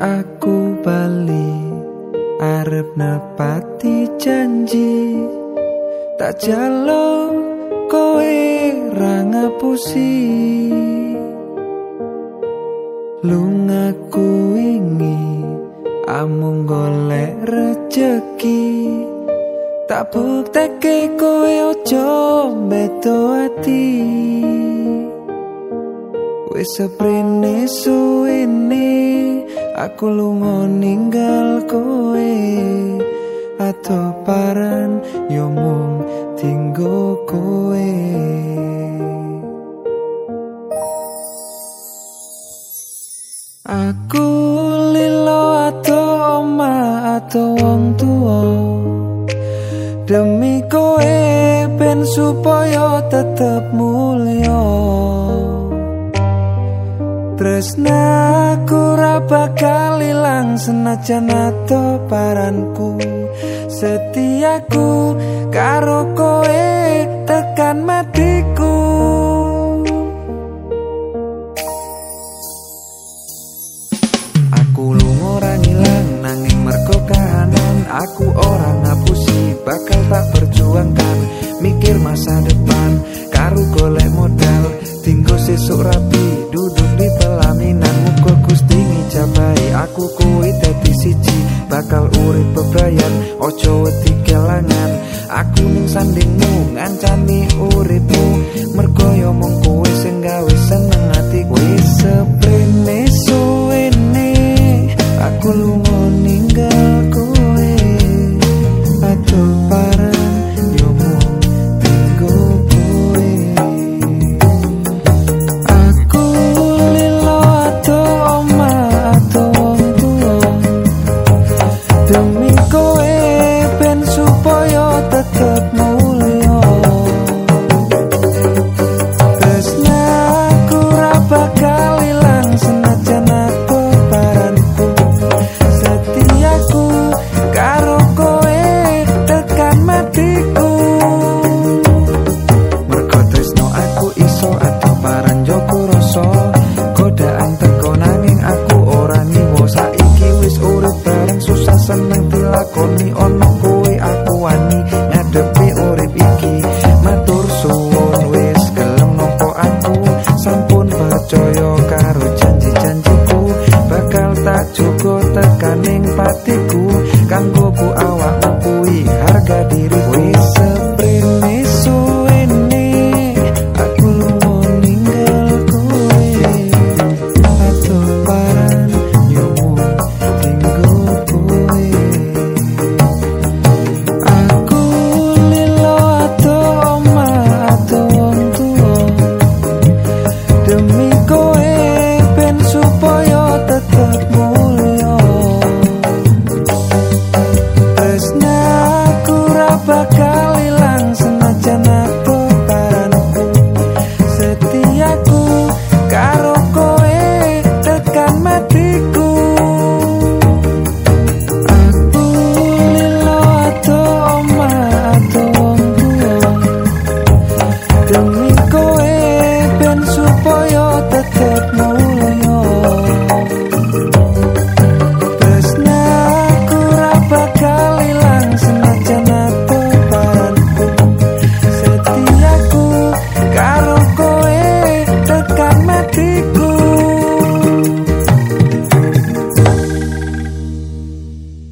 aku bali arep nepati janji. Tak jalo kowe ra ngapusi. Lungaku wingi amung golek rejeki. Tak buktekke kowe ojo beto ati. Wis suwene. Aku lunga ninggal kowe. Atau paran yo mung tinggo kowe. Aku lilo atau oma atau wong tua demi kowe ben supaya tetep mulya Tresnaku ra bakal ilang senajan ato paranku. Setiaku karo kowe tekan matiku. Aku lunga ora ngilang nanging mergo kahanan. Aku ora ngapusi bakal tak perjuangkan Mikir masa depan lakoni ono kowe aku wani. Ngadepi urip iki matur suwun wis gelem nopo aku. Sampun percaya karo janji-janjiku bakal tak cukup tekaning patiku. Kanggo ku awakku kuwi harga diriku.